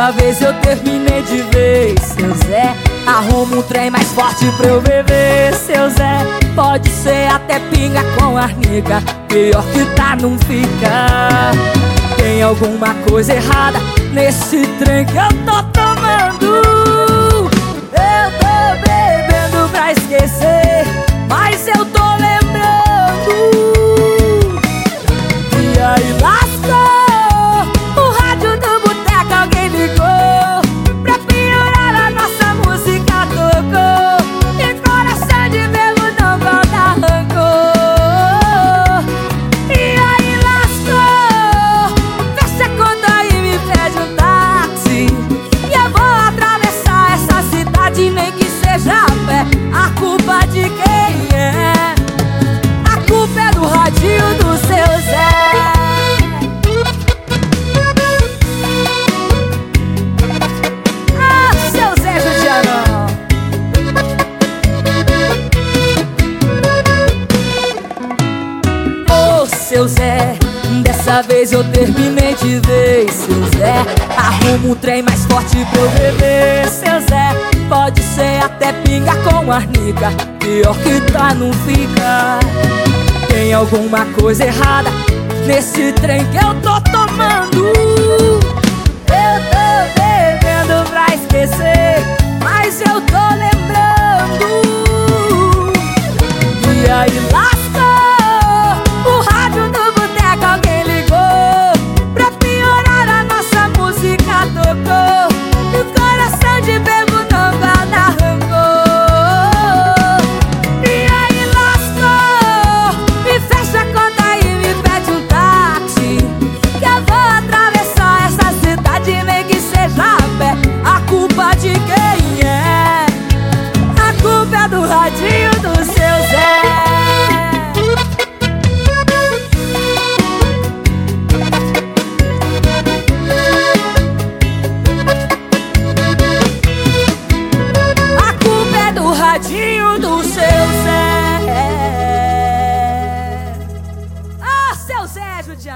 Dessa vez eu terminei de vez Seu Zé, arruma um trem mais forte pra eu beber. Seu Zé, pode ser até pinga com arnica Pior que tá, não fica. Tem alguma coisa errada nesse trem que eu tô tomando seu Zé. Dessa vez eu terminei de vez Seu Zé, arruma um trem mais forte pra eu beber Seu Zé, pode ser até pinga com arnica Pior que tá, não fica Tem alguma coisa errada Nesse trem que eu tô tomando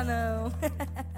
não.